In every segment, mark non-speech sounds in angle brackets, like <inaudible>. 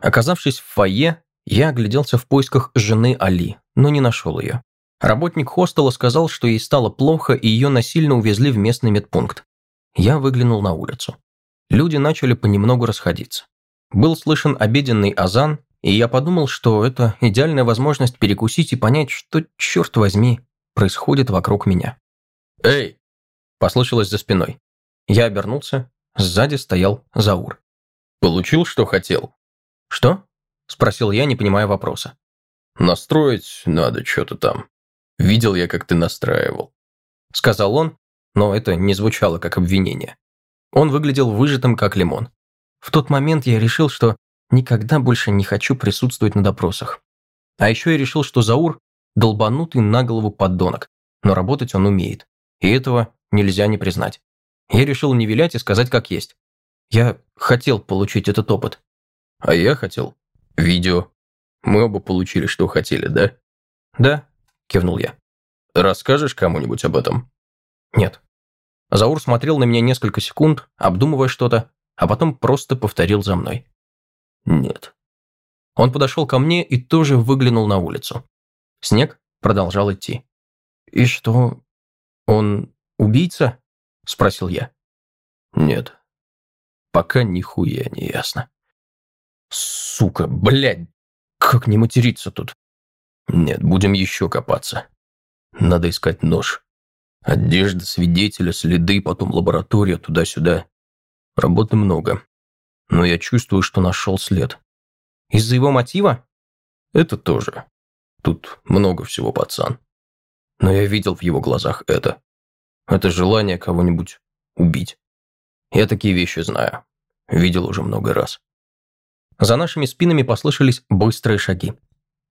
Оказавшись в фойе, я огляделся в поисках жены Али, но не нашел ее. Работник хостела сказал, что ей стало плохо и ее насильно увезли в местный медпункт. Я выглянул на улицу. Люди начали понемногу расходиться. Был слышен обеденный азан, и я подумал, что это идеальная возможность перекусить и понять, что, черт возьми, происходит вокруг меня. «Эй!» – послышалось за спиной. Я обернулся, сзади стоял Заур. «Получил, что хотел?» «Что?» – спросил я, не понимая вопроса. «Настроить надо что-то там. Видел я, как ты настраивал», – сказал он, но это не звучало как обвинение. Он выглядел выжатым, как лимон. В тот момент я решил, что никогда больше не хочу присутствовать на допросах. А еще я решил, что Заур – долбанутый на голову поддонок, но работать он умеет, и этого нельзя не признать. Я решил не вилять и сказать как есть. Я хотел получить этот опыт. А я хотел. Видео. Мы оба получили, что хотели, да? Да, кивнул я. Расскажешь кому-нибудь об этом? Нет. Заур смотрел на меня несколько секунд, обдумывая что-то, а потом просто повторил за мной. Нет. Он подошел ко мне и тоже выглянул на улицу. Снег продолжал идти. «И что? Он убийца?» – спросил я. «Нет. Пока нихуя не ясно». «Сука, блядь! Как не материться тут?» «Нет, будем еще копаться. Надо искать нож. Одежда свидетеля, следы, потом лаборатория, туда-сюда. Работы много. Но я чувствую, что нашел след. Из-за его мотива? Это тоже. Тут много всего, пацан. Но я видел в его глазах это. Это желание кого-нибудь убить. Я такие вещи знаю. Видел уже много раз. За нашими спинами послышались быстрые шаги.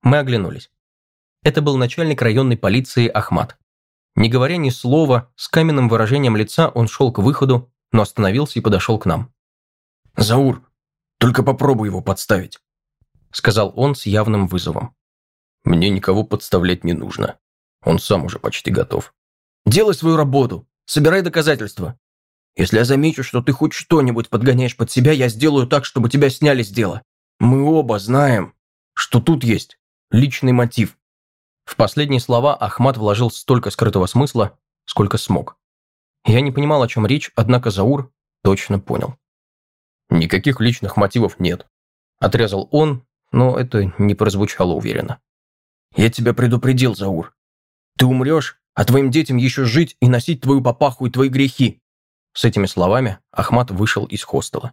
Мы оглянулись. Это был начальник районной полиции Ахмат. Не говоря ни слова, с каменным выражением лица он шел к выходу, но остановился и подошел к нам. «Заур, только попробуй его подставить», — сказал он с явным вызовом. «Мне никого подставлять не нужно. Он сам уже почти готов». «Делай свою работу, собирай доказательства. Если я замечу, что ты хоть что-нибудь подгоняешь под себя, я сделаю так, чтобы тебя сняли с дела. Мы оба знаем, что тут есть личный мотив». В последние слова Ахмат вложил столько скрытого смысла, сколько смог. Я не понимал, о чем речь, однако Заур точно понял. «Никаких личных мотивов нет», – отрезал он, но это не прозвучало уверенно. «Я тебя предупредил, Заур. Ты умрешь, а твоим детям еще жить и носить твою папаху и твои грехи». С этими словами Ахмат вышел из хостела.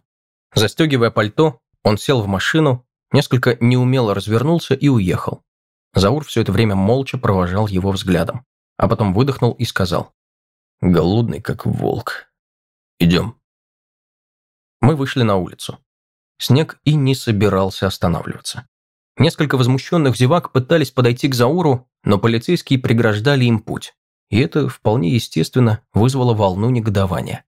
Застегивая пальто, он сел в машину, несколько неумело развернулся и уехал. Заур все это время молча провожал его взглядом, а потом выдохнул и сказал. «Голодный, как волк. Идем». Мы вышли на улицу. Снег и не собирался останавливаться. Несколько возмущенных зевак пытались подойти к Зауру, но полицейские преграждали им путь. И это вполне естественно вызвало волну негодования.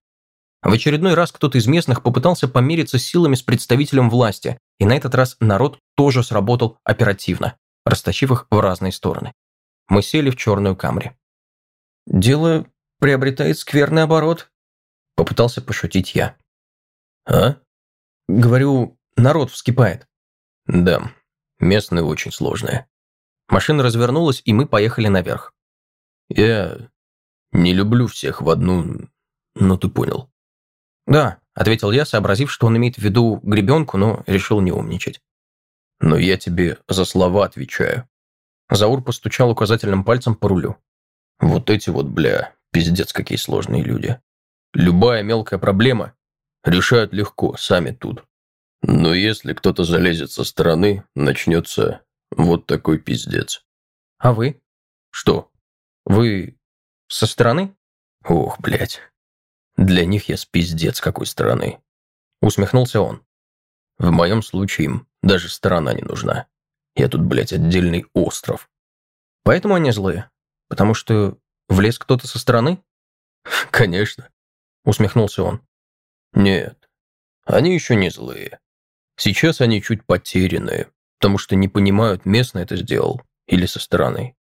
В очередной раз кто-то из местных попытался помериться силами с представителем власти, и на этот раз народ тоже сработал оперативно растащив их в разные стороны. Мы сели в черную камри. «Дело приобретает скверный оборот», — попытался пошутить я. «А?» «Говорю, народ вскипает». «Да, местные очень сложные». Машина развернулась, и мы поехали наверх. «Я не люблю всех в одну... Ну, ты понял». «Да», — ответил я, сообразив, что он имеет в виду гребенку, но решил не умничать. Но я тебе за слова отвечаю. Заур постучал указательным пальцем по рулю. Вот эти вот, бля, пиздец, какие сложные люди. Любая мелкая проблема решают легко, сами тут. Но если кто-то залезет со стороны, начнется вот такой пиздец. А вы? Что? Вы со стороны? Ох, блядь. Для них я с пиздец какой стороны. Усмехнулся он. В моем случае им даже сторона не нужна. Я тут, блядь, отдельный остров. Поэтому они злые? Потому что влез кто-то со стороны? <laughs> Конечно. Усмехнулся он. Нет, они еще не злые. Сейчас они чуть потерянные, потому что не понимают, местно это сделал или со стороны.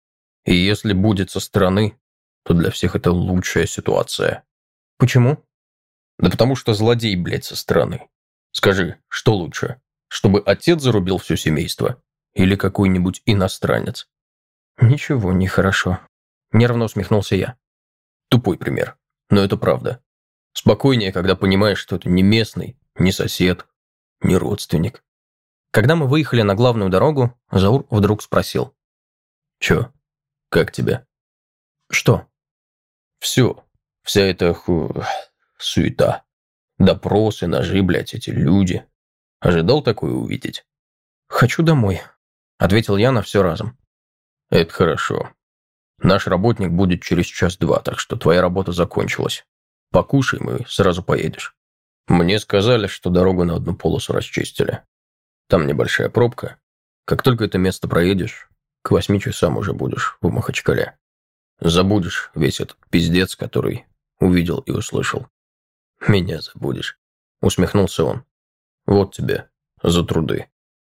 И если будет со стороны, то для всех это лучшая ситуация. Почему? Да потому что злодей, блядь, со стороны. Скажи, что лучше? чтобы отец зарубил все семейство? Или какой-нибудь иностранец? Ничего, нехорошо. Нервно усмехнулся я. Тупой пример. Но это правда. Спокойнее, когда понимаешь, что это не местный, не сосед, не родственник. Когда мы выехали на главную дорогу, Заур вдруг спросил. «Чё? Как тебя?» «Что?» «Все. Вся эта ху... суета. Допросы, ножи, блядь, эти люди. Ожидал такое увидеть?» «Хочу домой», — ответил я на все разом. «Это хорошо. Наш работник будет через час-два, так что твоя работа закончилась. Покушаем и сразу поедешь. Мне сказали, что дорогу на одну полосу расчистили. Там небольшая пробка. Как только это место проедешь, к восьми часам уже будешь в Махачкале. Забудешь весь этот пиздец, который увидел и услышал. Меня забудешь. Усмехнулся он. Вот тебе за труды.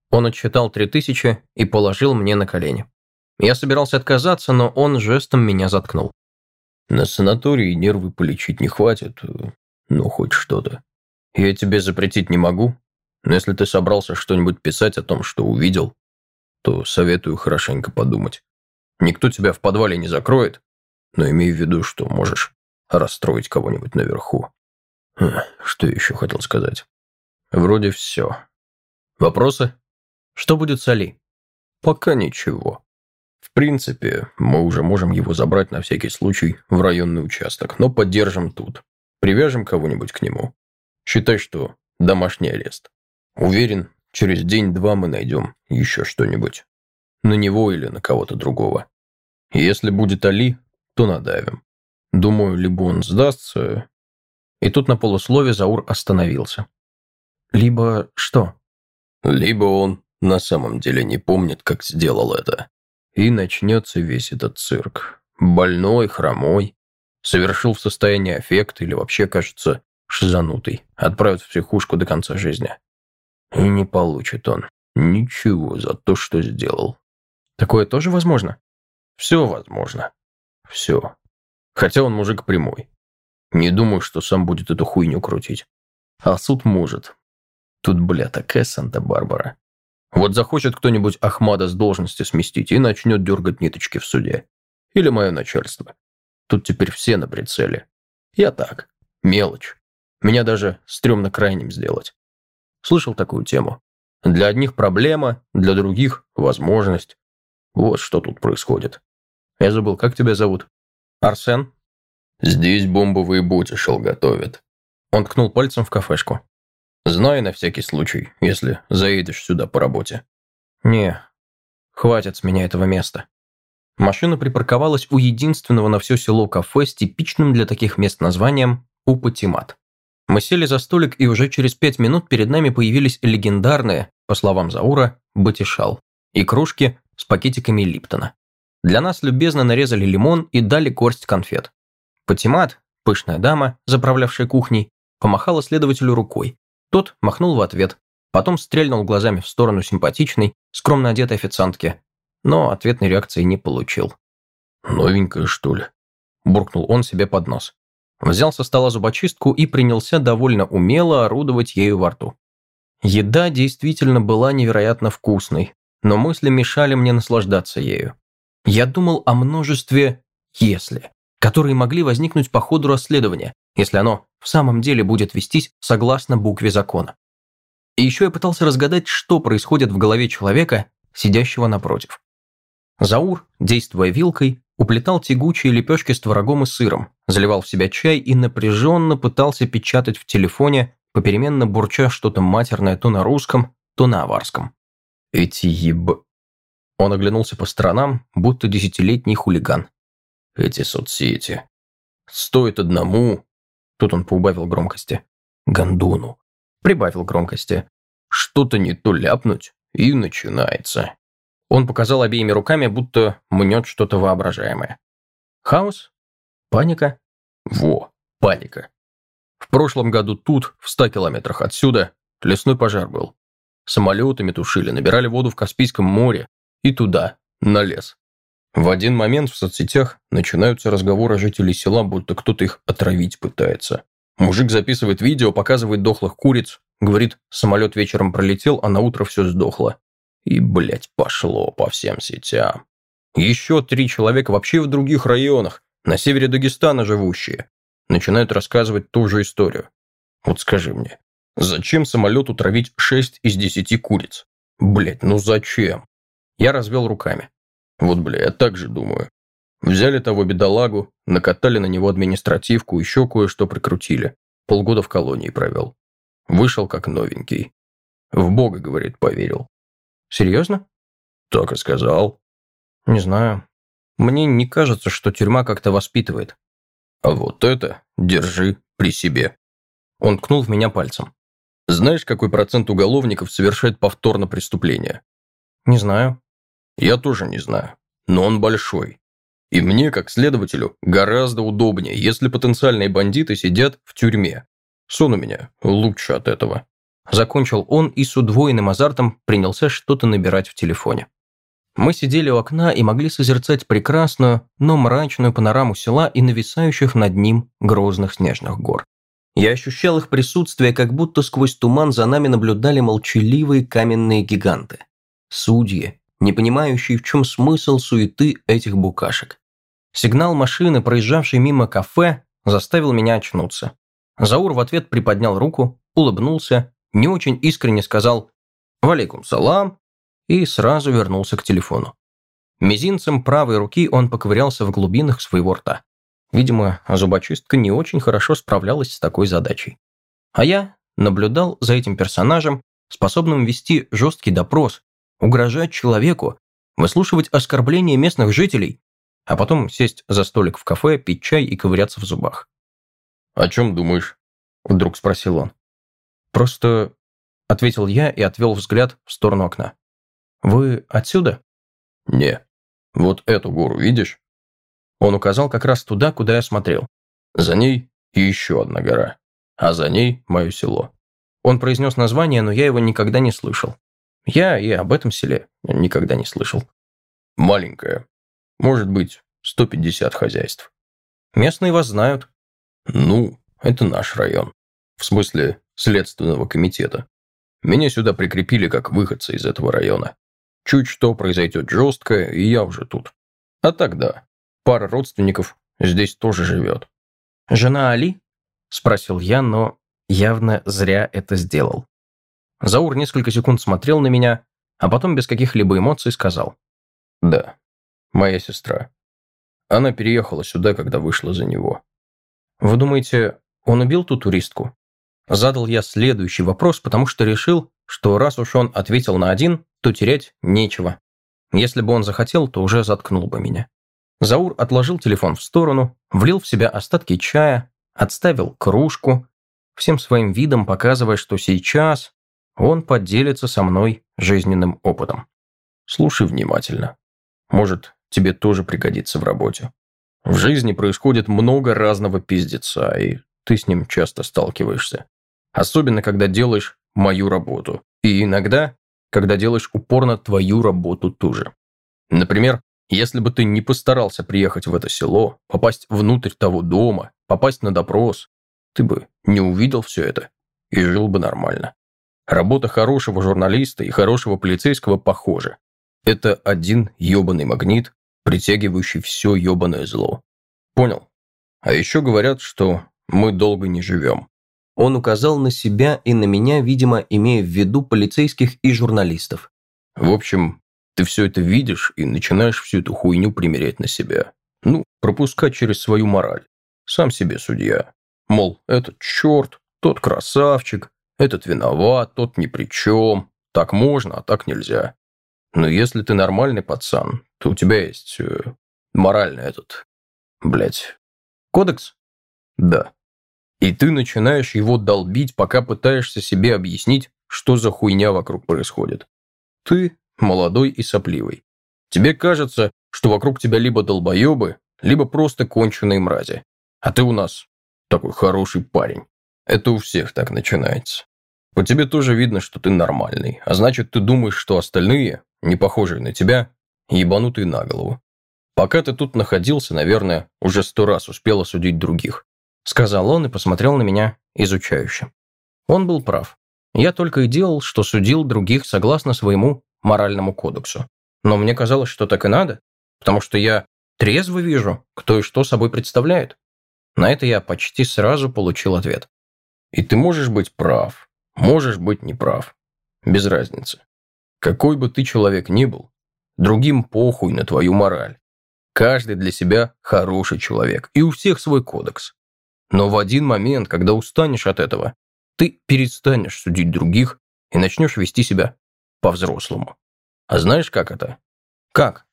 Он отчитал три тысячи и положил мне на колени. Я собирался отказаться, но он жестом меня заткнул. На санатории нервы полечить не хватит, ну хоть что-то. Я тебе запретить не могу, но если ты собрался что-нибудь писать о том, что увидел, то советую хорошенько подумать. Никто тебя в подвале не закроет, но имей в виду, что можешь расстроить кого-нибудь наверху. Что еще хотел сказать? Вроде все. Вопросы? Что будет с Али? Пока ничего. В принципе, мы уже можем его забрать на всякий случай в районный участок, но поддержим тут. Привяжем кого-нибудь к нему. Считай, что домашний арест. Уверен, через день-два мы найдем еще что-нибудь. На него или на кого-то другого. Если будет Али, то надавим. Думаю, либо он сдастся... И тут на полуслове Заур остановился. Либо что? Либо он на самом деле не помнит, как сделал это. И начнется весь этот цирк. Больной, хромой, совершил в состоянии аффекта или вообще, кажется, шизанутый, отправят в психушку до конца жизни. И не получит он ничего за то, что сделал. Такое тоже возможно? Все возможно. Все. Хотя он мужик прямой. Не думаю, что сам будет эту хуйню крутить. А суд может. Тут, бля, такая Санта-Барбара. Вот захочет кто-нибудь Ахмада с должности сместить и начнет дергать ниточки в суде. Или мое начальство. Тут теперь все на прицеле. Я так, мелочь. Меня даже стрёмно крайним сделать. Слышал такую тему? Для одних проблема, для других возможность. Вот что тут происходит. Я забыл, как тебя зовут? Арсен? Здесь бомбовые бутишел готовят. Он ткнул пальцем в кафешку. Знай на всякий случай, если заедешь сюда по работе. Не, хватит с меня этого места. Машина припарковалась у единственного на все село кафе с типичным для таких мест названием «Упатимат». Мы сели за столик, и уже через пять минут перед нами появились легендарные, по словам Заура, батишал и кружки с пакетиками Липтона. Для нас любезно нарезали лимон и дали горсть конфет. Патимат, пышная дама, заправлявшая кухней, помахала следователю рукой, тот махнул в ответ, потом стрельнул глазами в сторону симпатичной, скромно одетой официантки, но ответной реакции не получил. «Новенькая, что ли?» – буркнул он себе под нос. Взял со стола зубочистку и принялся довольно умело орудовать ею во рту. Еда действительно была невероятно вкусной, но мысли мешали мне наслаждаться ею. Я думал о множестве «если», которые могли возникнуть по ходу расследования, если оно в самом деле будет вестись согласно букве закона. И еще я пытался разгадать, что происходит в голове человека, сидящего напротив. Заур, действуя вилкой, уплетал тягучие лепешки с творогом и сыром, заливал в себя чай и напряженно пытался печатать в телефоне, попеременно бурча что-то матерное то на русском, то на аварском. «Эти еб...» Он оглянулся по сторонам, будто десятилетний хулиган. «Эти соцсети. Стоит одному, Тут он поубавил громкости. Гондону. Прибавил громкости. Что-то не то ляпнуть, и начинается. Он показал обеими руками, будто мнет что-то воображаемое. Хаос? Паника? Во, паника. В прошлом году тут, в ста километрах отсюда, лесной пожар был. Самолетами тушили, набирали воду в Каспийском море и туда, на лес. В один момент в соцсетях начинаются разговоры жителей села, будто кто-то их отравить пытается. Мужик записывает видео, показывает дохлых куриц, Говорит, самолет вечером пролетел, а на утро все сдохло. И, блядь, пошло по всем сетям. Еще три человека вообще в других районах, на севере Дагестана живущие, начинают рассказывать ту же историю. Вот скажи мне, зачем самолету травить 6 из 10 куриц? Блять, ну зачем? Я развел руками. Вот, бля, я так же думаю. Взяли того бедолагу, накатали на него административку, еще кое-что прикрутили. Полгода в колонии провел. Вышел как новенький. В Бога, говорит, поверил. Серьезно? Так и сказал. Не знаю. Мне не кажется, что тюрьма как-то воспитывает. А вот это держи при себе. Он ткнул в меня пальцем. Знаешь, какой процент уголовников совершает повторно преступление? Не знаю. Я тоже не знаю. Но он большой. И мне, как следователю, гораздо удобнее, если потенциальные бандиты сидят в тюрьме. Сон у меня лучше от этого. Закончил он и с удвоенным азартом принялся что-то набирать в телефоне. Мы сидели у окна и могли созерцать прекрасную, но мрачную панораму села и нависающих над ним грозных снежных гор. Я ощущал их присутствие, как будто сквозь туман за нами наблюдали молчаливые каменные гиганты. Судьи, не понимающие, в чем смысл суеты этих букашек. Сигнал машины, проезжавшей мимо кафе, заставил меня очнуться. Заур в ответ приподнял руку, улыбнулся, не очень искренне сказал «Валейкум салам» и сразу вернулся к телефону. Мизинцем правой руки он поковырялся в глубинах своего рта. Видимо, зубочистка не очень хорошо справлялась с такой задачей. А я наблюдал за этим персонажем, способным вести жесткий допрос, угрожать человеку, выслушивать оскорбления местных жителей, а потом сесть за столик в кафе, пить чай и ковыряться в зубах. «О чем думаешь?» – вдруг спросил он. «Просто...» – ответил я и отвел взгляд в сторону окна. «Вы отсюда?» «Не. Вот эту гору видишь?» Он указал как раз туда, куда я смотрел. «За ней еще одна гора, а за ней мое село». Он произнес название, но я его никогда не слышал. Я и об этом селе никогда не слышал. Маленькое. Может быть, 150 хозяйств. Местные вас знают. Ну, это наш район. В смысле, следственного комитета. Меня сюда прикрепили как выходца из этого района. Чуть что произойдет жестко, и я уже тут. А тогда пара родственников здесь тоже живет. «Жена Али?» – спросил я, но явно зря это сделал. Заур несколько секунд смотрел на меня, а потом без каких-либо эмоций сказал. «Да, моя сестра. Она переехала сюда, когда вышла за него». «Вы думаете, он убил ту туристку?» Задал я следующий вопрос, потому что решил, что раз уж он ответил на один, то терять нечего. Если бы он захотел, то уже заткнул бы меня. Заур отложил телефон в сторону, влил в себя остатки чая, отставил кружку, всем своим видом показывая, что сейчас он поделится со мной жизненным опытом. Слушай внимательно. Может, тебе тоже пригодится в работе. В жизни происходит много разного пиздеца, и ты с ним часто сталкиваешься. Особенно, когда делаешь мою работу. И иногда, когда делаешь упорно твою работу тоже. Например, если бы ты не постарался приехать в это село, попасть внутрь того дома, попасть на допрос, ты бы не увидел все это и жил бы нормально. Работа хорошего журналиста и хорошего полицейского похожа. Это один ебаный магнит, притягивающий все ебаное зло. Понял? А еще говорят, что мы долго не живем. Он указал на себя и на меня, видимо, имея в виду полицейских и журналистов. В общем, ты все это видишь и начинаешь всю эту хуйню примерять на себя. Ну, пропускать через свою мораль. Сам себе судья. Мол, этот черт, тот красавчик, этот виноват, тот ни при чем. Так можно, а так нельзя. Но если ты нормальный пацан, то у тебя есть э, моральный этот, блять, кодекс? Да. И ты начинаешь его долбить, пока пытаешься себе объяснить, что за хуйня вокруг происходит. Ты молодой и сопливый. Тебе кажется, что вокруг тебя либо долбоебы, либо просто конченые мрази. А ты у нас такой хороший парень. Это у всех так начинается. По тебе тоже видно, что ты нормальный, а значит, ты думаешь, что остальные, не похожие на тебя, ебанутые на голову. Пока ты тут находился, наверное, уже сто раз успел осудить других. Сказал он и посмотрел на меня изучающе. Он был прав. Я только и делал, что судил других согласно своему моральному кодексу. Но мне казалось, что так и надо, потому что я трезво вижу, кто и что собой представляет. На это я почти сразу получил ответ. И ты можешь быть прав, можешь быть неправ. Без разницы. Какой бы ты человек ни был, другим похуй на твою мораль. Каждый для себя хороший человек, и у всех свой кодекс. Но в один момент, когда устанешь от этого, ты перестанешь судить других и начнешь вести себя по-взрослому. А знаешь, как это? Как?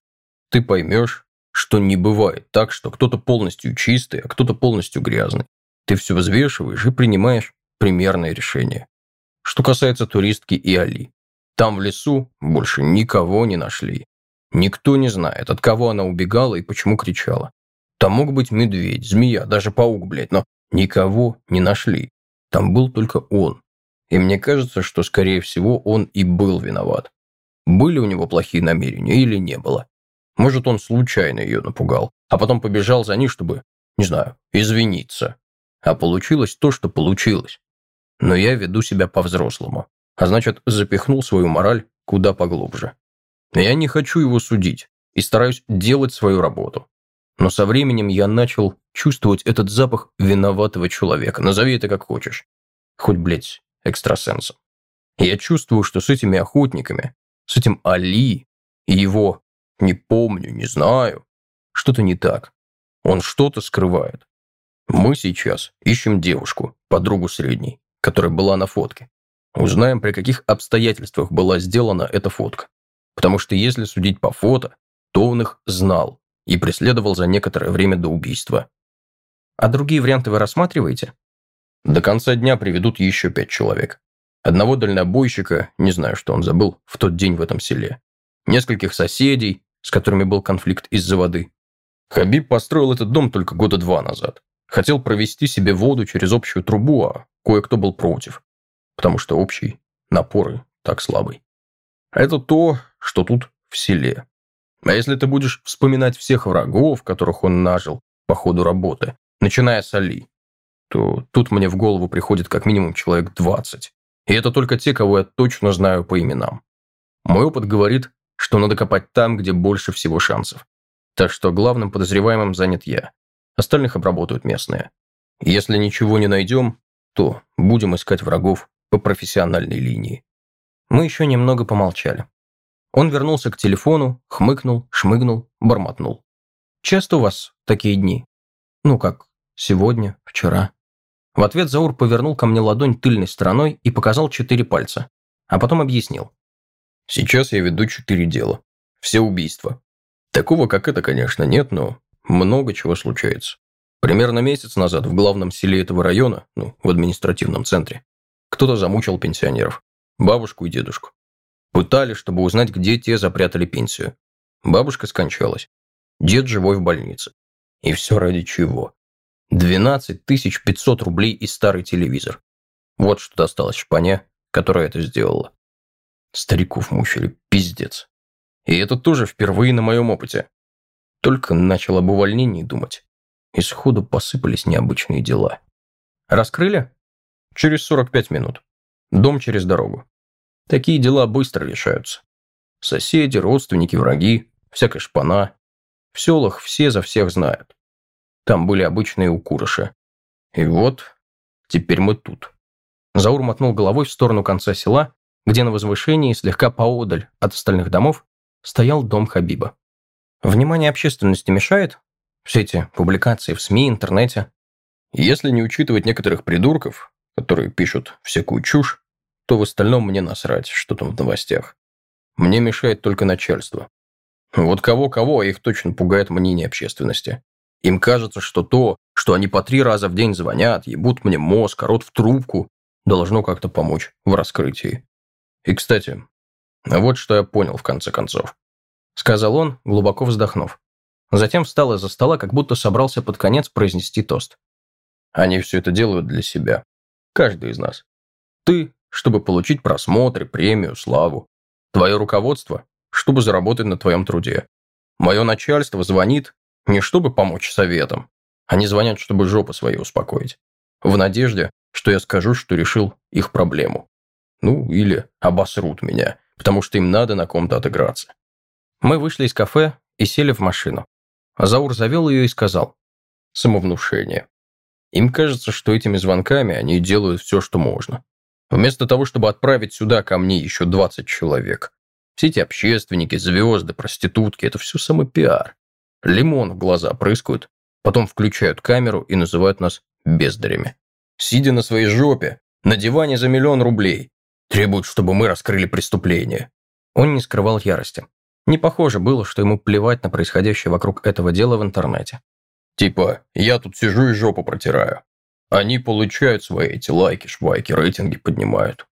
Ты поймешь, что не бывает так, что кто-то полностью чистый, а кто-то полностью грязный. Ты все взвешиваешь и принимаешь примерное решение. Что касается туристки и Али. Там в лесу больше никого не нашли. Никто не знает, от кого она убегала и почему кричала. Там мог быть медведь, змея, даже паук, блядь, но никого не нашли. Там был только он. И мне кажется, что, скорее всего, он и был виноват. Были у него плохие намерения или не было. Может, он случайно ее напугал, а потом побежал за ней, чтобы, не знаю, извиниться. А получилось то, что получилось. Но я веду себя по-взрослому. А значит, запихнул свою мораль куда поглубже. Я не хочу его судить и стараюсь делать свою работу. Но со временем я начал чувствовать этот запах виноватого человека. Назови это как хочешь. Хоть, блядь, экстрасенсом. Я чувствую, что с этими охотниками, с этим Али и его «не помню, не знаю», что-то не так. Он что-то скрывает. Мы сейчас ищем девушку, подругу средней, которая была на фотке. Узнаем, при каких обстоятельствах была сделана эта фотка. Потому что если судить по фото, то он их знал и преследовал за некоторое время до убийства. А другие варианты вы рассматриваете? До конца дня приведут еще пять человек. Одного дальнобойщика, не знаю, что он забыл, в тот день в этом селе. Нескольких соседей, с которыми был конфликт из-за воды. Хабиб построил этот дом только года два назад. Хотел провести себе воду через общую трубу, а кое-кто был против. Потому что общий напор так слабый. Это то, что тут в селе. А если ты будешь вспоминать всех врагов, которых он нажил по ходу работы, начиная с Али, то тут мне в голову приходит как минимум человек 20. И это только те, кого я точно знаю по именам. Мой опыт говорит, что надо копать там, где больше всего шансов. Так что главным подозреваемым занят я. Остальных обработают местные. Если ничего не найдем, то будем искать врагов по профессиональной линии. Мы еще немного помолчали. Он вернулся к телефону, хмыкнул, шмыгнул, бормотнул. «Часто у вас такие дни? Ну как, сегодня, вчера?» В ответ Заур повернул ко мне ладонь тыльной стороной и показал четыре пальца, а потом объяснил. «Сейчас я веду четыре дела. Все убийства. Такого, как это, конечно, нет, но много чего случается. Примерно месяц назад в главном селе этого района, ну, в административном центре, кто-то замучил пенсионеров. Бабушку и дедушку. Пытали, чтобы узнать, где те запрятали пенсию. Бабушка скончалась. Дед живой в больнице. И все ради чего? 12 500 рублей и старый телевизор. Вот что досталось шпане, которая это сделала. Стариков мучили, пиздец. И это тоже впервые на моем опыте. Только начал об увольнении думать. И сходу посыпались необычные дела. Раскрыли? Через 45 минут. Дом через дорогу. Такие дела быстро решаются. Соседи, родственники, враги, всякая шпана. В селах все за всех знают. Там были обычные укурыши. И вот, теперь мы тут. Заур мотнул головой в сторону конца села, где на возвышении, слегка поодаль от остальных домов, стоял дом Хабиба. Внимание общественности мешает? Все эти публикации в СМИ, интернете? Если не учитывать некоторых придурков, которые пишут всякую чушь, то в остальном мне насрать, что там в новостях. Мне мешает только начальство. Вот кого-кого, а их точно пугает мнение общественности. Им кажется, что то, что они по три раза в день звонят, ебут мне мозг, орут в трубку, должно как-то помочь в раскрытии. И, кстати, вот что я понял в конце концов. Сказал он, глубоко вздохнув. Затем встал из-за стола, как будто собрался под конец произнести тост. Они все это делают для себя. Каждый из нас. Ты чтобы получить просмотры, премию, славу. Твое руководство, чтобы заработать на твоем труде. Мое начальство звонит не чтобы помочь советам. Они звонят, чтобы жопу свою успокоить. В надежде, что я скажу, что решил их проблему. Ну, или обосрут меня, потому что им надо на ком-то отыграться. Мы вышли из кафе и сели в машину. Азаур завел ее и сказал. Самовнушение. Им кажется, что этими звонками они делают все, что можно. Вместо того, чтобы отправить сюда ко мне еще 20 человек. Все эти общественники, звезды, проститутки – это все самый пиар. Лимон в глаза прыскают, потом включают камеру и называют нас бездарями. Сидя на своей жопе, на диване за миллион рублей, требуют, чтобы мы раскрыли преступление. Он не скрывал ярости. Не похоже было, что ему плевать на происходящее вокруг этого дела в интернете. Типа, я тут сижу и жопу протираю. Они получают свои эти лайки, швайки, рейтинги поднимают.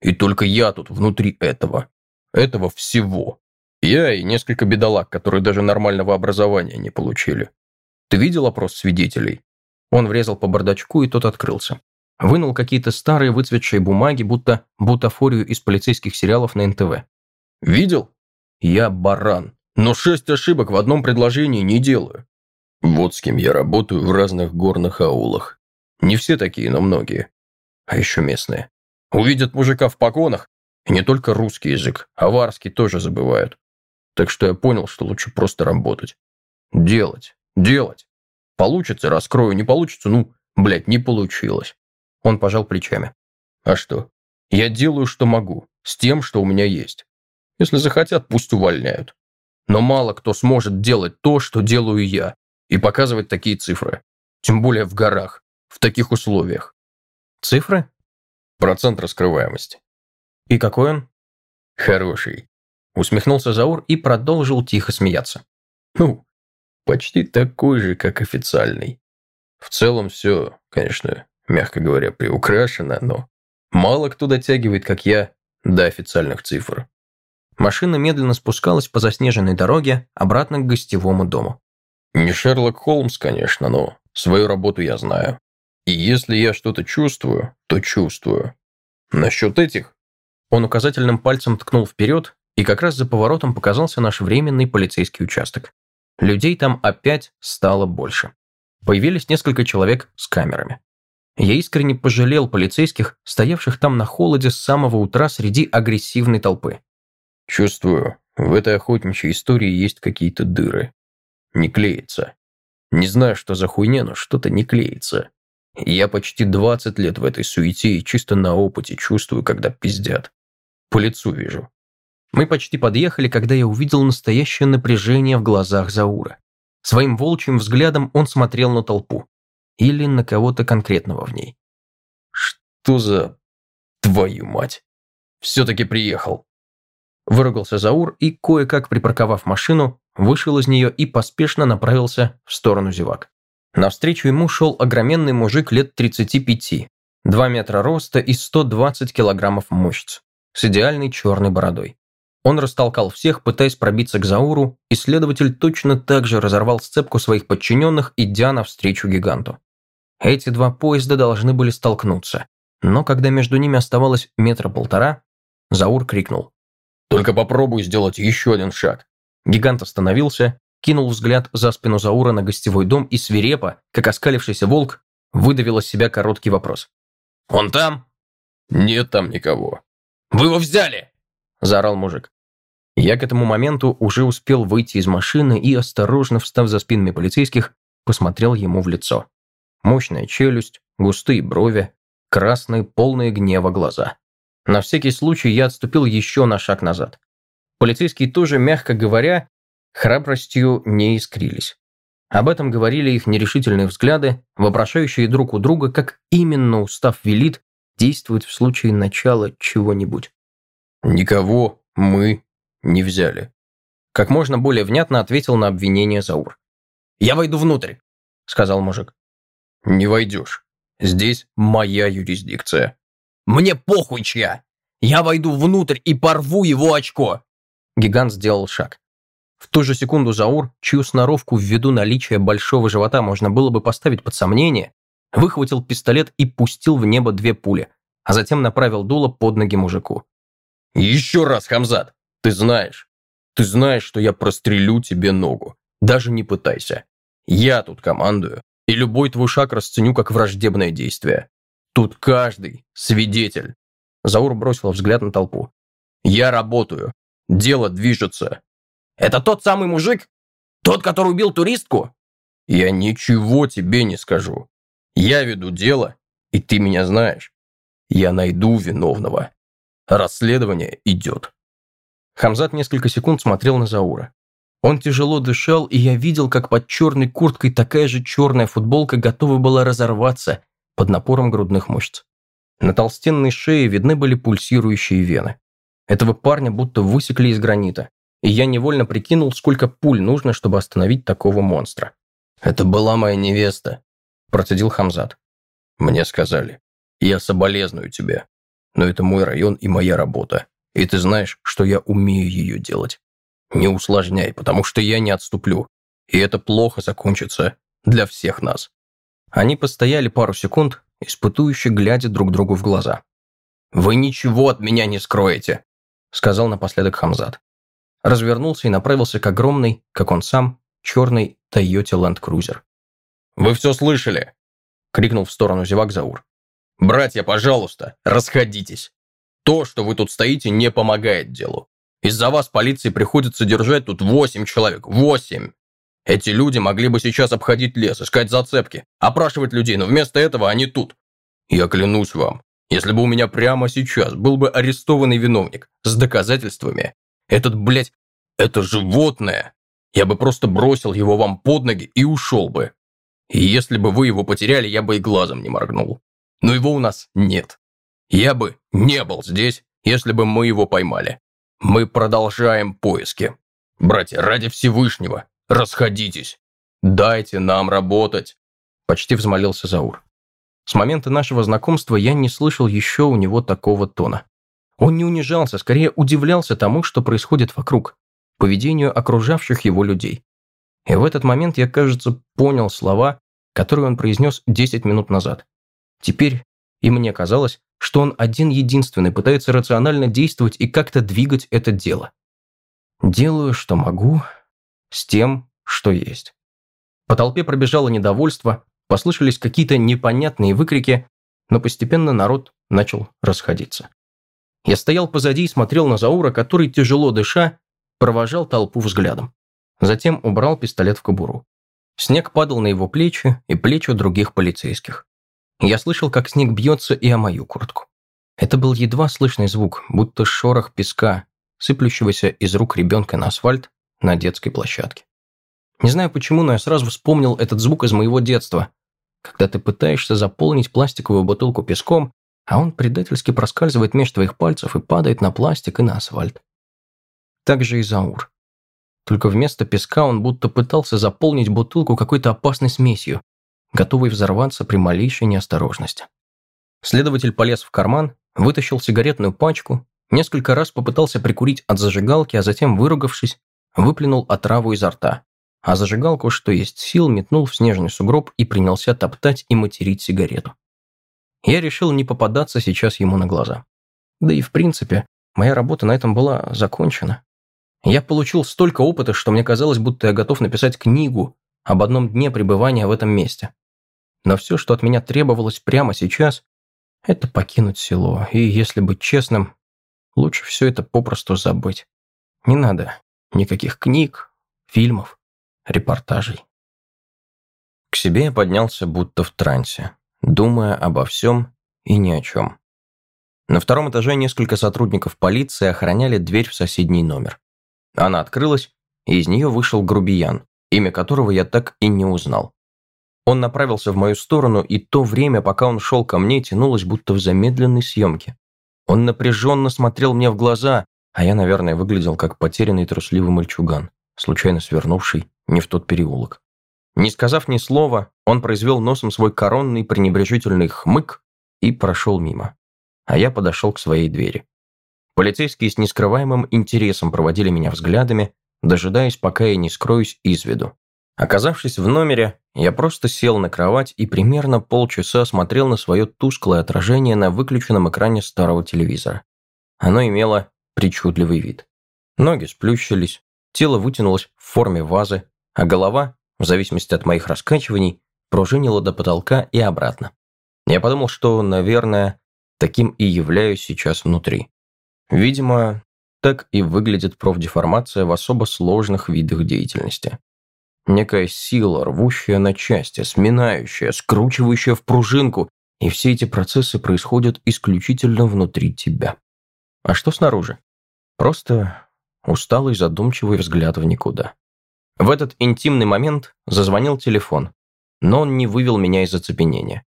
И только я тут внутри этого. Этого всего. Я и несколько бедолаг, которые даже нормального образования не получили. Ты видел опрос свидетелей? Он врезал по бардачку, и тот открылся. Вынул какие-то старые выцветшие бумаги, будто бутафорию из полицейских сериалов на НТВ. Видел? Я баран, но шесть ошибок в одном предложении не делаю. Вот с кем я работаю в разных горных аулах. Не все такие, но многие. А еще местные. Увидят мужика в погонах, и не только русский язык, аварский тоже забывают. Так что я понял, что лучше просто работать. Делать, делать. Получится, раскрою, не получится, ну, блядь, не получилось. Он пожал плечами. А что? Я делаю, что могу, с тем, что у меня есть. Если захотят, пусть увольняют. Но мало кто сможет делать то, что делаю я, и показывать такие цифры. Тем более в горах, в таких условиях. Цифры? Процент раскрываемости. И какой он? Хороший. Усмехнулся Заур и продолжил тихо смеяться. Ну, почти такой же, как официальный. В целом все, конечно, мягко говоря, приукрашено, но мало кто дотягивает, как я, до официальных цифр. Машина медленно спускалась по заснеженной дороге обратно к гостевому дому. Не Шерлок Холмс, конечно, но свою работу я знаю. И если я что-то чувствую, то чувствую. Насчет этих... Он указательным пальцем ткнул вперед, и как раз за поворотом показался наш временный полицейский участок. Людей там опять стало больше. Появились несколько человек с камерами. Я искренне пожалел полицейских, стоявших там на холоде с самого утра среди агрессивной толпы. Чувствую, в этой охотничьей истории есть какие-то дыры. Не клеится. Не знаю, что за хуйня, но что-то не клеится. Я почти 20 лет в этой суете и чисто на опыте чувствую, когда пиздят. По лицу вижу. Мы почти подъехали, когда я увидел настоящее напряжение в глазах Заура. Своим волчьим взглядом он смотрел на толпу. Или на кого-то конкретного в ней. Что за... твою мать? Все-таки приехал. Выругался Заур и, кое-как припарковав машину, вышел из нее и поспешно направился в сторону зевак. Навстречу ему шел огроменный мужик лет 35, 2 метра роста и 120 килограммов мышц, с идеальной черной бородой. Он растолкал всех, пытаясь пробиться к Зауру, и следователь точно так же разорвал сцепку своих подчиненных, идя навстречу гиганту. Эти два поезда должны были столкнуться, но когда между ними оставалось метра полтора, Заур крикнул. Только попробуй сделать еще один шаг. Гигант остановился, кинул взгляд за спину Заура на гостевой дом и свирепо, как оскалившийся волк, выдавил из себя короткий вопрос. «Он там?» «Нет там никого». «Вы его взяли!» – заорал мужик. Я к этому моменту уже успел выйти из машины и, осторожно встав за спинами полицейских, посмотрел ему в лицо. Мощная челюсть, густые брови, красные, полные гнева глаза. На всякий случай я отступил еще на шаг назад. Полицейские тоже, мягко говоря, храбростью не искрились. Об этом говорили их нерешительные взгляды, вопрошающие друг у друга, как именно устав велит действовать в случае начала чего-нибудь. «Никого мы не взяли», – как можно более внятно ответил на обвинение Заур. «Я войду внутрь», – сказал мужик. «Не войдешь. Здесь моя юрисдикция». Мне похуй чья. Я войду внутрь и порву его очко. Гигант сделал шаг. В ту же секунду Заур, чью сноровку ввиду наличия большого живота можно было бы поставить под сомнение, выхватил пистолет и пустил в небо две пули, а затем направил дуло под ноги мужику. «Еще раз, Хамзат! Ты знаешь, ты знаешь, что я прострелю тебе ногу. Даже не пытайся. Я тут командую, и любой твой шаг расценю как враждебное действие. Тут каждый свидетель. Заур бросил взгляд на толпу. «Я работаю. Дело движется». «Это тот самый мужик? Тот, который убил туристку?» «Я ничего тебе не скажу. Я веду дело, и ты меня знаешь. Я найду виновного. Расследование идет». Хамзат несколько секунд смотрел на Заура. Он тяжело дышал, и я видел, как под черной курткой такая же черная футболка готова была разорваться под напором грудных мышц. На толстенной шее видны были пульсирующие вены. Этого парня будто высекли из гранита, и я невольно прикинул, сколько пуль нужно, чтобы остановить такого монстра. «Это была моя невеста», – процедил Хамзат. «Мне сказали, я соболезную тебе, но это мой район и моя работа, и ты знаешь, что я умею ее делать. Не усложняй, потому что я не отступлю, и это плохо закончится для всех нас». Они постояли пару секунд, испытующе глядя друг другу в глаза. «Вы ничего от меня не скроете», – сказал напоследок Хамзат. Развернулся и направился к огромной, как он сам, черной Тойоте Land Cruiser. «Вы все слышали?» – крикнул в сторону зевак Заур. «Братья, пожалуйста, расходитесь. То, что вы тут стоите, не помогает делу. Из-за вас полиции приходится держать тут восемь человек. Восемь! Эти люди могли бы сейчас обходить лес, искать зацепки, опрашивать людей, но вместо этого они тут. Я клянусь вам, если бы у меня прямо сейчас был бы арестованный виновник с доказательствами, этот, блядь, это животное, я бы просто бросил его вам под ноги и ушел бы. И если бы вы его потеряли, я бы и глазом не моргнул. Но его у нас нет. Я бы не был здесь, если бы мы его поймали. Мы продолжаем поиски. Братья, ради Всевышнего, расходитесь. Дайте нам работать. Почти взмолился Заур. С момента нашего знакомства я не слышал еще у него такого тона. Он не унижался, скорее удивлялся тому, что происходит вокруг, поведению окружавших его людей. И в этот момент я, кажется, понял слова, которые он произнес 10 минут назад. Теперь и мне казалось, что он один-единственный пытается рационально действовать и как-то двигать это дело. Делаю, что могу, с тем, что есть. По толпе пробежало недовольство, послышались какие-то непонятные выкрики, но постепенно народ начал расходиться. Я стоял позади и смотрел на Заура, который, тяжело дыша, провожал толпу взглядом. Затем убрал пистолет в кобуру. Снег падал на его плечи и плечи других полицейских. Я слышал, как снег бьется и о мою куртку. Это был едва слышный звук, будто шорох песка, сыплющегося из рук ребенка на асфальт на детской площадке. Не знаю почему, но я сразу вспомнил этот звук из моего детства, когда ты пытаешься заполнить пластиковую бутылку песком, а он предательски проскальзывает меж твоих пальцев и падает на пластик и на асфальт. Так же и Заур. Только вместо песка он будто пытался заполнить бутылку какой-то опасной смесью, готовый взорваться при малейшей неосторожности. Следователь полез в карман, вытащил сигаретную пачку, несколько раз попытался прикурить от зажигалки, а затем, выругавшись, выплюнул отраву изо рта. А зажигалку, что есть сил, метнул в снежный сугроб и принялся топтать и материть сигарету. Я решил не попадаться сейчас ему на глаза. Да и в принципе, моя работа на этом была закончена. Я получил столько опыта, что мне казалось, будто я готов написать книгу об одном дне пребывания в этом месте. Но все, что от меня требовалось прямо сейчас, это покинуть село. И, если быть честным, лучше все это попросту забыть. Не надо никаких книг, фильмов, репортажей. К себе я поднялся будто в трансе, думая обо всем и ни о чем. На втором этаже несколько сотрудников полиции охраняли дверь в соседний номер. Она открылась, и из нее вышел грубиян, имя которого я так и не узнал. Он направился в мою сторону, и то время, пока он шел ко мне, тянулось будто в замедленной съемке. Он напряженно смотрел мне в глаза, а я, наверное, выглядел как потерянный трусливый мальчуган, случайно свернувший не в тот переулок. Не сказав ни слова, он произвел носом свой коронный пренебрежительный хмык и прошел мимо. А я подошел к своей двери. Полицейские с нескрываемым интересом проводили меня взглядами, дожидаясь, пока я не скроюсь из виду. Оказавшись в номере, я просто сел на кровать и примерно полчаса смотрел на свое тусклое отражение на выключенном экране старого телевизора. Оно имело причудливый вид. Ноги сплющились, тело вытянулось в форме вазы, а голова, в зависимости от моих раскачиваний, пружинила до потолка и обратно. Я подумал, что, наверное, таким и являюсь сейчас внутри. Видимо, так и выглядит профдеформация в особо сложных видах деятельности. Некая сила, рвущая на части, сминающая, скручивающая в пружинку, и все эти процессы происходят исключительно внутри тебя. А что снаружи? Просто усталый задумчивый взгляд в никуда. В этот интимный момент зазвонил телефон, но он не вывел меня из оцепенения.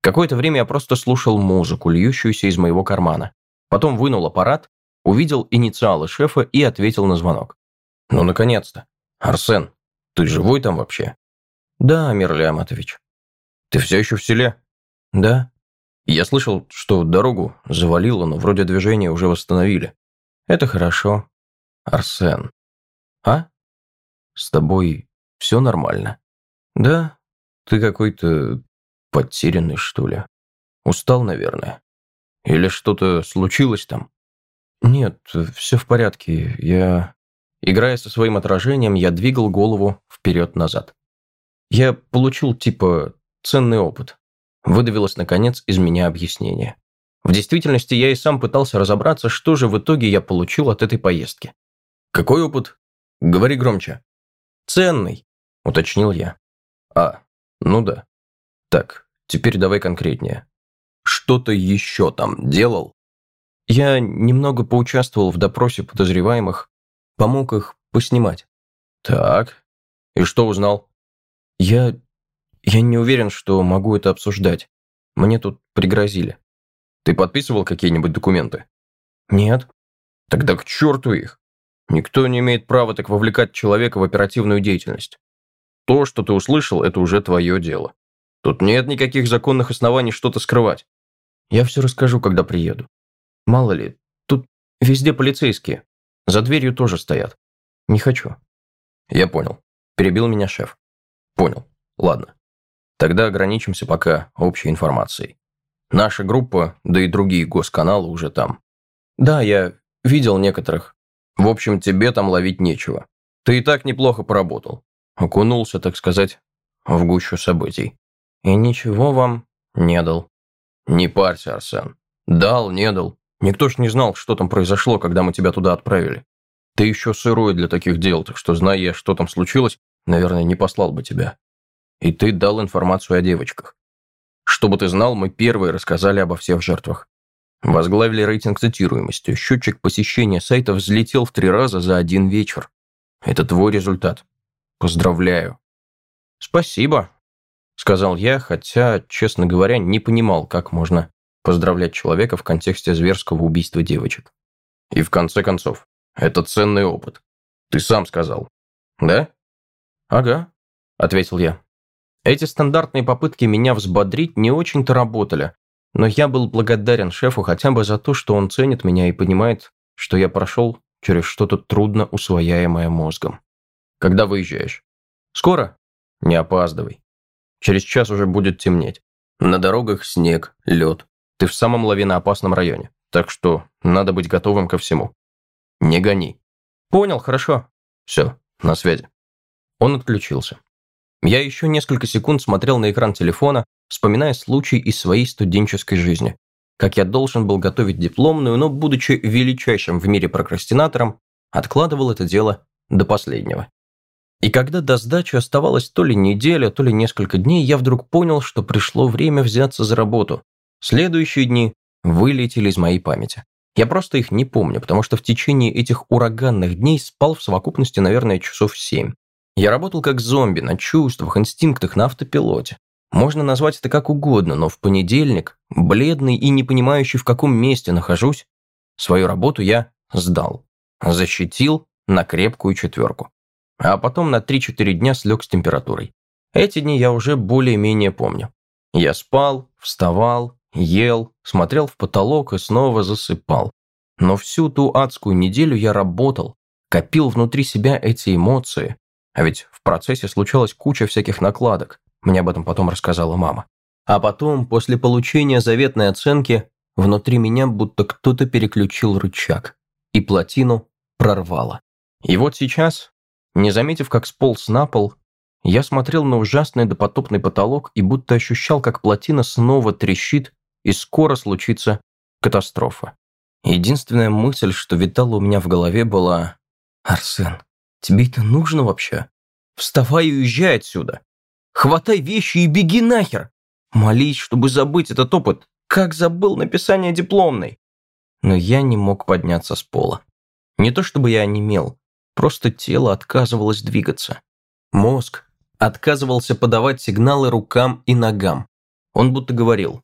Какое-то время я просто слушал музыку, льющуюся из моего кармана. Потом вынул аппарат, увидел инициалы шефа и ответил на звонок. «Ну, наконец-то! Арсен, ты живой там вообще?» «Да, Мирли Аматович». «Ты все еще в селе?» «Да». «Я слышал, что дорогу завалило, но вроде движение уже восстановили». «Это хорошо». «Арсен». «А? С тобой все нормально?» «Да. Ты какой-то потерянный, что ли. Устал, наверное. Или что-то случилось там?» «Нет, все в порядке. Я...» Играя со своим отражением, я двигал голову вперед-назад. Я получил, типа, ценный опыт. Выдавилось, наконец, из меня объяснение. В действительности я и сам пытался разобраться, что же в итоге я получил от этой поездки. «Какой опыт? Говори громче». «Ценный», — уточнил я. «А, ну да. Так, теперь давай конкретнее. Что ты еще там делал?» Я немного поучаствовал в допросе подозреваемых, помог их поснимать. Так, и что узнал? Я... я не уверен, что могу это обсуждать. Мне тут пригрозили. Ты подписывал какие-нибудь документы? Нет. Тогда к черту их. Никто не имеет права так вовлекать человека в оперативную деятельность. То, что ты услышал, это уже твое дело. Тут нет никаких законных оснований что-то скрывать. Я все расскажу, когда приеду. Мало ли, тут везде полицейские. За дверью тоже стоят. Не хочу. Я понял. Перебил меня шеф. Понял. Ладно. Тогда ограничимся пока общей информацией. Наша группа, да и другие госканалы уже там. Да, я видел некоторых. В общем, тебе там ловить нечего. Ты и так неплохо поработал. Окунулся, так сказать, в гущу событий. И ничего вам не дал. Не парься, Арсен. Дал, не дал. Никто ж не знал, что там произошло, когда мы тебя туда отправили. Ты еще сырой для таких дел, так что, зная что там случилось, наверное, не послал бы тебя. И ты дал информацию о девочках. Чтобы ты знал, мы первые рассказали обо всех жертвах. Возглавили рейтинг цитируемости. Счетчик посещения сайта взлетел в три раза за один вечер. Это твой результат. Поздравляю. Спасибо, сказал я, хотя, честно говоря, не понимал, как можно поздравлять человека в контексте зверского убийства девочек. И в конце концов, это ценный опыт. Ты сам сказал. Да? Ага, ответил я. Эти стандартные попытки меня взбодрить не очень-то работали, но я был благодарен шефу хотя бы за то, что он ценит меня и понимает, что я прошел через что-то трудно усвояемое мозгом. Когда выезжаешь? Скоро? Не опаздывай. Через час уже будет темнеть. На дорогах снег, лед, ты в самом лавиноопасном районе, так что надо быть готовым ко всему. Не гони. Понял, хорошо. Все, на связи. Он отключился. Я еще несколько секунд смотрел на экран телефона, вспоминая случай из своей студенческой жизни. Как я должен был готовить дипломную, но, будучи величайшим в мире прокрастинатором, откладывал это дело до последнего. И когда до сдачи оставалось то ли неделя, то ли несколько дней, я вдруг понял, что пришло время взяться за работу. Следующие дни вылетели из моей памяти. Я просто их не помню, потому что в течение этих ураганных дней спал в совокупности, наверное, часов семь. Я работал как зомби, на чувствах, инстинктах, на автопилоте. Можно назвать это как угодно, но в понедельник, бледный и не понимающий, в каком месте нахожусь, свою работу я сдал. Защитил на крепкую четверку. А потом на 3-4 дня слег с температурой. Эти дни я уже более-менее помню. Я спал, вставал, ел, смотрел в потолок и снова засыпал. Но всю ту адскую неделю я работал, копил внутри себя эти эмоции. А ведь в процессе случалась куча всяких накладок. Мне об этом потом рассказала мама. А потом, после получения заветной оценки, внутри меня будто кто-то переключил рычаг. И плотину прорвало. И вот сейчас, не заметив, как сполз на пол, я смотрел на ужасный допотопный потолок и будто ощущал, как плотина снова трещит и скоро случится катастрофа. Единственная мысль, что витала у меня в голове, была «Арсен, тебе это нужно вообще? Вставай и уезжай отсюда. Хватай вещи и беги нахер. Молись, чтобы забыть этот опыт, как забыл написание дипломной». Но я не мог подняться с пола. Не то чтобы я онемел, просто тело отказывалось двигаться. Мозг отказывался подавать сигналы рукам и ногам. Он будто говорил,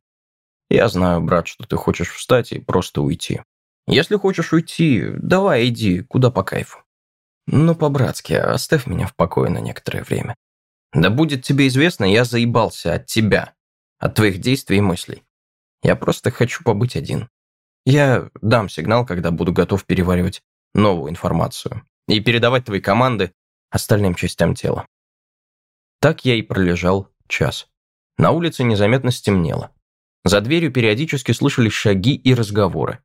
«Я знаю, брат, что ты хочешь встать и просто уйти. Если хочешь уйти, давай иди, куда по кайфу. Но по-братски, оставь меня в покое на некоторое время. Да будет тебе известно, я заебался от тебя, от твоих действий и мыслей. Я просто хочу побыть один. Я дам сигнал, когда буду готов переваривать новую информацию и передавать твои команды остальным частям тела. Так я и пролежал час. На улице незаметно стемнело. За дверью периодически слышались шаги и разговоры.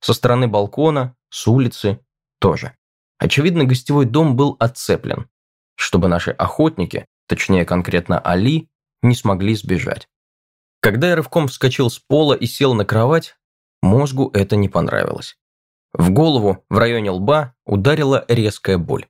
Со стороны балкона, с улицы тоже. Очевидно, гостевой дом был отцеплен, чтобы наши охотники, точнее конкретно Али, не смогли сбежать. Когда я рывком вскочил с пола и сел на кровать, мозгу это не понравилось. В голову, в районе лба, ударила резкая боль.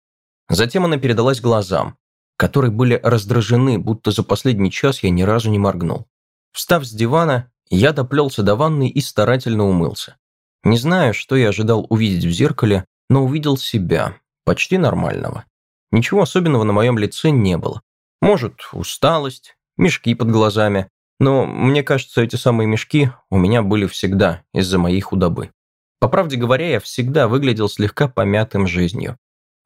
Затем она передалась глазам, которые были раздражены, будто за последний час я ни разу не моргнул. Встав с дивана, я доплелся до ванной и старательно умылся. Не знаю, что я ожидал увидеть в зеркале, но увидел себя, почти нормального. Ничего особенного на моем лице не было. Может, усталость, мешки под глазами, но мне кажется, эти самые мешки у меня были всегда из-за моей худобы. По правде говоря, я всегда выглядел слегка помятым жизнью.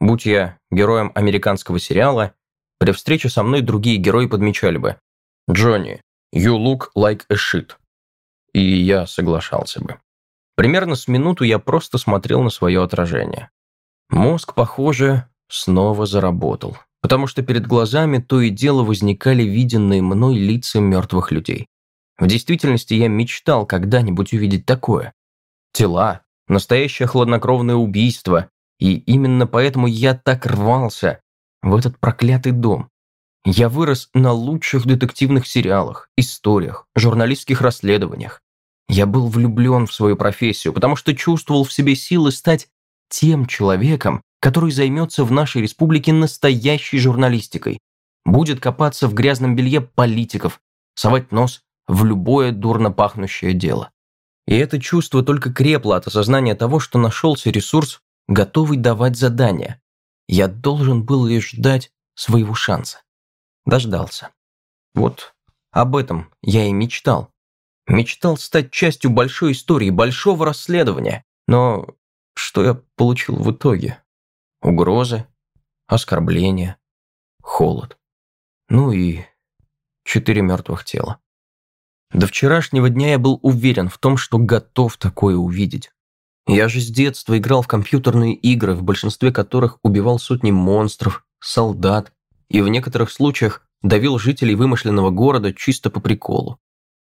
Будь я героем американского сериала, при встрече со мной другие герои подмечали бы «Джонни, you look like a shit». И я соглашался бы. Примерно с минуту я просто смотрел на свое отражение. Мозг, похоже, снова заработал, потому что перед глазами то и дело возникали виденные мной лица мертвых людей. В действительности я мечтал когда-нибудь увидеть такое. Тела, настоящее хладнокровное убийство, и именно поэтому я так рвался в этот проклятый дом. Я вырос на лучших детективных сериалах, историях, журналистских расследованиях. Я был влюблен в свою профессию, потому что чувствовал в себе силы стать тем человеком, который займется в нашей республике настоящей журналистикой, будет копаться в грязном белье политиков, совать нос в любое дурно пахнущее дело. И это чувство только крепло от осознания того, что нашелся ресурс, готовый давать задания. Я должен был лишь ждать своего шанса. Дождался. Вот об этом я и мечтал. Мечтал стать частью большой истории, большого расследования. Но что я получил в итоге? Угрозы, оскорбления, холод. Ну и четыре мертвых тела. До вчерашнего дня я был уверен в том, что готов такое увидеть. Я же с детства играл в компьютерные игры, в большинстве которых убивал сотни монстров, солдат и в некоторых случаях давил жителей вымышленного города чисто по приколу.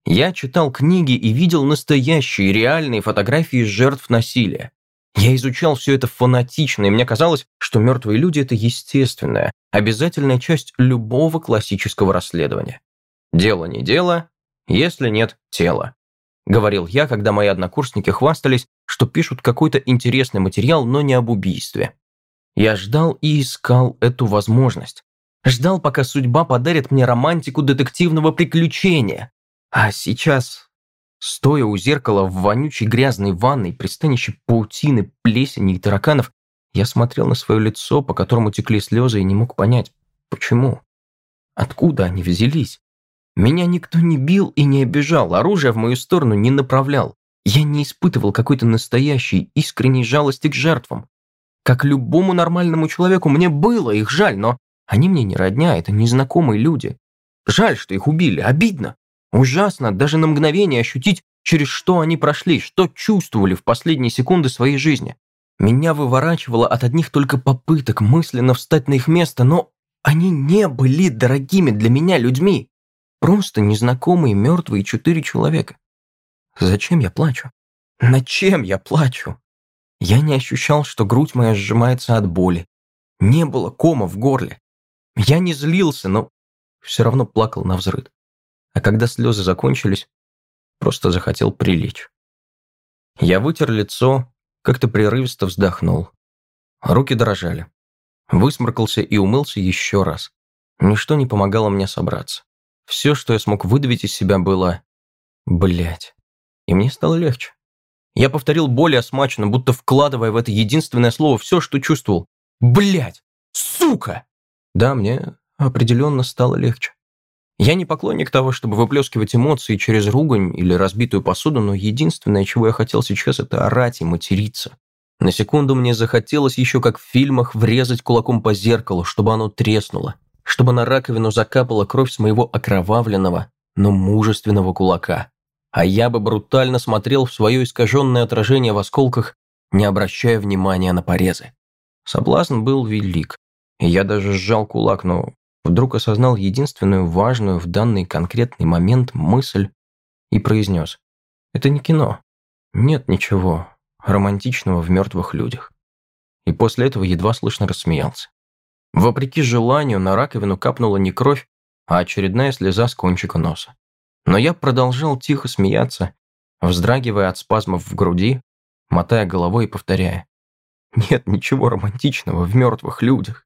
Я читал книги и видел настоящие, реальные фотографии жертв насилия. Я изучал все это фанатично, и мне казалось, что мертвые люди – это естественная, обязательная часть любого классического расследования. «Дело не дело, если нет тела», – говорил я, когда мои однокурсники хвастались, что пишут какой-то интересный материал, но не об убийстве. Я ждал и искал эту возможность. Ждал, пока судьба подарит мне романтику детективного приключения, а сейчас, стоя у зеркала в вонючей грязной ванной, пристанище паутины, плесени и тараканов, я смотрел на свое лицо, по которому текли слезы, и не мог понять, почему. Откуда они взялись? Меня никто не бил и не обижал, оружие в мою сторону не направлял. Я не испытывал какой-то настоящей, искренней жалости к жертвам. Как любому нормальному человеку, мне было их жаль, но они мне не родня, это незнакомые люди. Жаль, что их убили, обидно. Ужасно даже на мгновение ощутить, через что они прошли, что чувствовали в последние секунды своей жизни. Меня выворачивало от одних только попыток мысленно встать на их место, но они не были дорогими для меня людьми. Просто незнакомые мертвые четыре человека. Зачем я плачу? Над чем я плачу? Я не ощущал, что грудь моя сжимается от боли. Не было кома в горле. Я не злился, но все равно плакал на взрыв. А когда слезы закончились, просто захотел прилечь. Я вытер лицо, как-то прерывисто вздохнул. Руки дрожали. Высморкался и умылся еще раз. Ничто не помогало мне собраться. Все, что я смог выдавить из себя, было Блять. И мне стало легче. Я повторил более смачно, будто вкладывая в это единственное слово все, что чувствовал. Блять! Сука! Да, мне определенно стало легче. Я не поклонник того, чтобы выплескивать эмоции через ругань или разбитую посуду, но единственное, чего я хотел сейчас, это орать и материться. На секунду мне захотелось еще как в фильмах врезать кулаком по зеркалу, чтобы оно треснуло, чтобы на раковину закапала кровь с моего окровавленного, но мужественного кулака. А я бы брутально смотрел в свое искаженное отражение в осколках, не обращая внимания на порезы. Соблазн был велик, я даже сжал кулак, но вдруг осознал единственную важную в данный конкретный момент мысль и произнес. Это не кино. Нет ничего романтичного в мертвых людях. И после этого едва слышно рассмеялся. Вопреки желанию на раковину капнула не кровь, а очередная слеза с кончика носа. Но я продолжал тихо смеяться, вздрагивая от спазмов в груди, мотая головой и повторяя. Нет ничего романтичного в мертвых людях.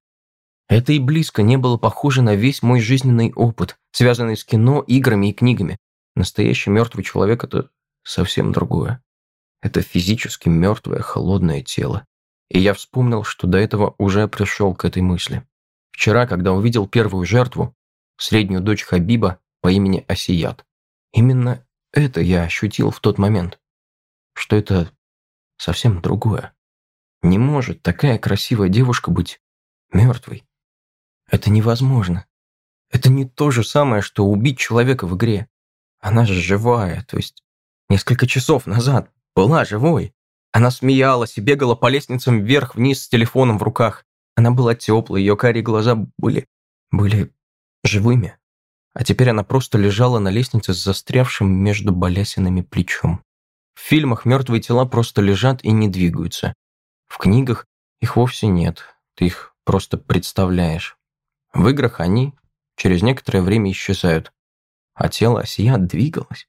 Это и близко не было похоже на весь мой жизненный опыт, связанный с кино, играми и книгами. Настоящий мертвый человек – это совсем другое. Это физически мертвое, холодное тело. И я вспомнил, что до этого уже пришел к этой мысли. Вчера, когда увидел первую жертву, среднюю дочь Хабиба по имени Асият. Именно это я ощутил в тот момент. Что это совсем другое. Не может такая красивая девушка быть мертвой. Это невозможно. Это не то же самое, что убить человека в игре. Она же живая, то есть несколько часов назад была живой. Она смеялась и бегала по лестницам вверх-вниз с телефоном в руках. Она была теплой, ее карие глаза были... были живыми. А теперь она просто лежала на лестнице с застрявшим между балясинами плечом. В фильмах мертвые тела просто лежат и не двигаются. В книгах их вовсе нет, ты их просто представляешь. В играх они через некоторое время исчезают, а тело Асия двигалось.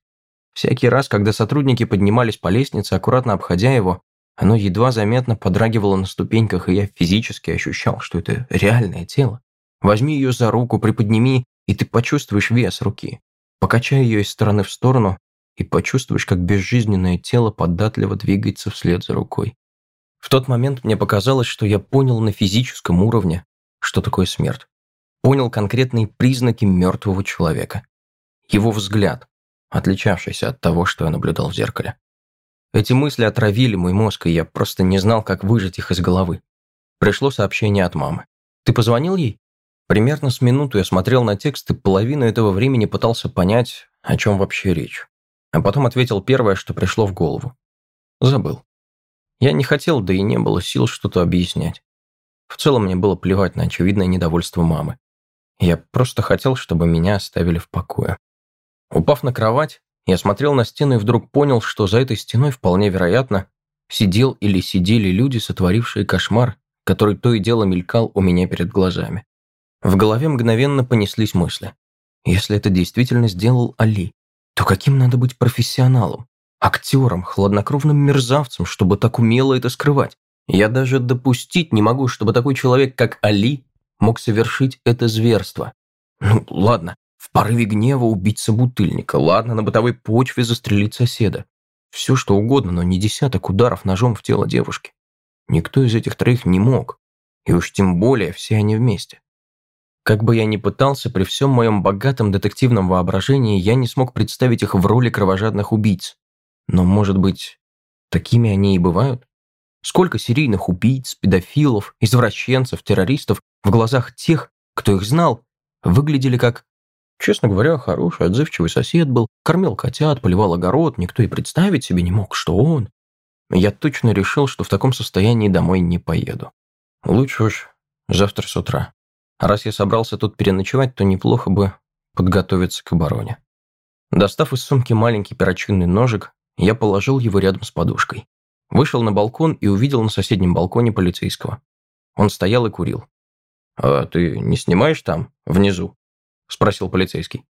Всякий раз, когда сотрудники поднимались по лестнице, аккуратно обходя его, оно едва заметно подрагивало на ступеньках, и я физически ощущал, что это реальное тело. Возьми ее за руку, приподними, и ты почувствуешь вес руки. Покачай ее из стороны в сторону, и почувствуешь, как безжизненное тело податливо двигается вслед за рукой. В тот момент мне показалось, что я понял на физическом уровне, что такое смерть понял конкретные признаки мертвого человека. Его взгляд, отличавшийся от того, что я наблюдал в зеркале. Эти мысли отравили мой мозг, и я просто не знал, как выжать их из головы. Пришло сообщение от мамы. «Ты позвонил ей?» Примерно с минуту я смотрел на текст и половину этого времени пытался понять, о чем вообще речь. А потом ответил первое, что пришло в голову. Забыл. Я не хотел, да и не было сил что-то объяснять. В целом мне было плевать на очевидное недовольство мамы. Я просто хотел, чтобы меня оставили в покое. Упав на кровать, я смотрел на стену и вдруг понял, что за этой стеной вполне вероятно сидел или сидели люди, сотворившие кошмар, который то и дело мелькал у меня перед глазами. В голове мгновенно понеслись мысли. Если это действительно сделал Али, то каким надо быть профессионалом? Актером, хладнокровным мерзавцем, чтобы так умело это скрывать? Я даже допустить не могу, чтобы такой человек, как Али, мог совершить это зверство? Ну, ладно, в порыве гнева убить собутыльника, ладно, на бытовой почве застрелить соседа. Все что угодно, но не десяток ударов ножом в тело девушки. Никто из этих троих не мог. И уж тем более все они вместе. Как бы я ни пытался, при всем моем богатом детективном воображении я не смог представить их в роли кровожадных убийц. Но, может быть, такими они и бывают? Сколько серийных убийц, педофилов, извращенцев, террористов в глазах тех, кто их знал, выглядели как... Честно говоря, хороший, отзывчивый сосед был, кормил котят, поливал огород, никто и представить себе не мог, что он. Я точно решил, что в таком состоянии домой не поеду. Лучше уж завтра с утра. А раз я собрался тут переночевать, то неплохо бы подготовиться к обороне. Достав из сумки маленький перочинный ножик, я положил его рядом с подушкой. Вышел на балкон и увидел на соседнем балконе полицейского. Он стоял и курил. «А ты не снимаешь там, внизу?» – спросил полицейский.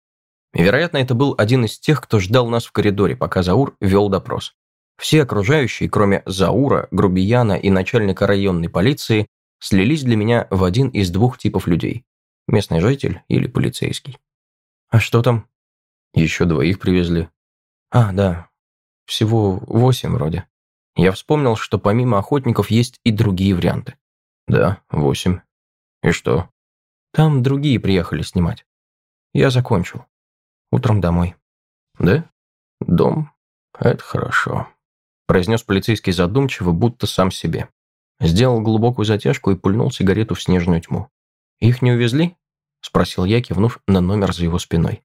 Вероятно, это был один из тех, кто ждал нас в коридоре, пока Заур вел допрос. Все окружающие, кроме Заура, Грубияна и начальника районной полиции, слились для меня в один из двух типов людей – местный житель или полицейский. «А что там?» «Еще двоих привезли». «А, да. Всего восемь вроде». Я вспомнил, что помимо охотников есть и другие варианты. «Да, восемь. И что?» «Там другие приехали снимать. Я закончил. Утром домой». «Да? Дом? Это хорошо», – произнес полицейский задумчиво, будто сам себе. Сделал глубокую затяжку и пульнул сигарету в снежную тьму. «Их не увезли?» – спросил я, кивнув на номер за его спиной.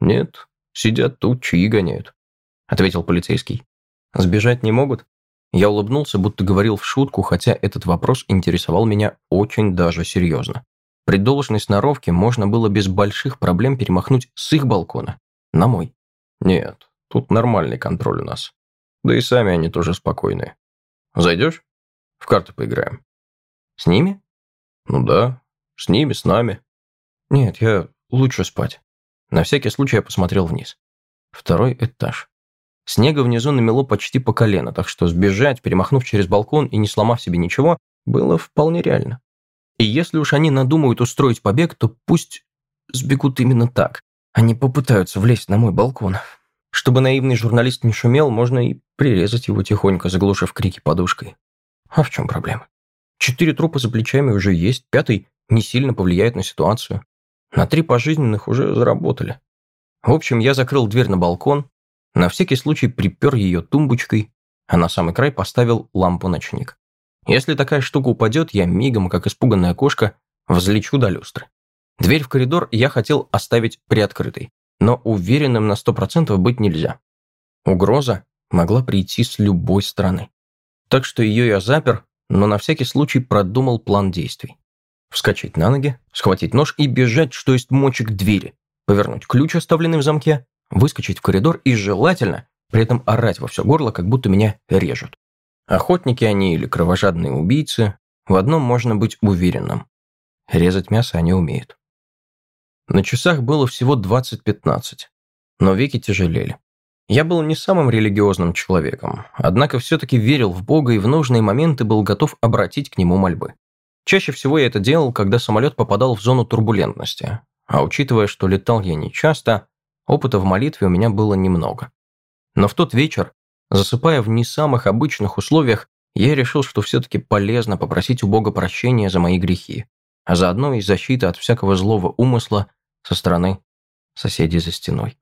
«Нет, сидят тут, чьи гоняют», – ответил полицейский. «Сбежать не могут?» Я улыбнулся, будто говорил в шутку, хотя этот вопрос интересовал меня очень даже серьезно. При должной сноровке можно было без больших проблем перемахнуть с их балкона на мой. Нет, тут нормальный контроль у нас. Да и сами они тоже спокойные. Зайдешь? В карты поиграем. С ними? Ну да, с ними, с нами. Нет, я лучше спать. На всякий случай я посмотрел вниз. Второй этаж. Снега внизу намело почти по колено, так что сбежать, перемахнув через балкон и не сломав себе ничего, было вполне реально. И если уж они надумают устроить побег, то пусть сбегут именно так. Они попытаются влезть на мой балкон. Чтобы наивный журналист не шумел, можно и прирезать его тихонько, заглушив крики подушкой. А в чем проблема? Четыре трупа за плечами уже есть, пятый не сильно повлияет на ситуацию. На три пожизненных уже заработали. В общем, я закрыл дверь на балкон, на всякий случай припер ее тумбочкой, а на самый край поставил лампу-ночник. Если такая штука упадет, я мигом, как испуганная кошка, взлечу до люстры. Дверь в коридор я хотел оставить приоткрытой, но уверенным на сто процентов быть нельзя. Угроза могла прийти с любой стороны. Так что ее я запер, но на всякий случай продумал план действий. Вскочить на ноги, схватить нож и бежать, что есть мочи к двери, повернуть ключ, оставленный в замке, выскочить в коридор и желательно при этом орать во все горло, как будто меня режут. Охотники они или кровожадные убийцы, в одном можно быть уверенным. Резать мясо они умеют. На часах было всего 20.15, но веки тяжелели. Я был не самым религиозным человеком, однако все-таки верил в Бога и в нужные моменты был готов обратить к нему мольбы. Чаще всего я это делал, когда самолет попадал в зону турбулентности, а учитывая, что летал я не часто, опыта в молитве у меня было немного. Но в тот вечер, засыпая в не самых обычных условиях, я решил, что все-таки полезно попросить у Бога прощения за мои грехи, а заодно и защиты от всякого злого умысла со стороны соседей за стеной.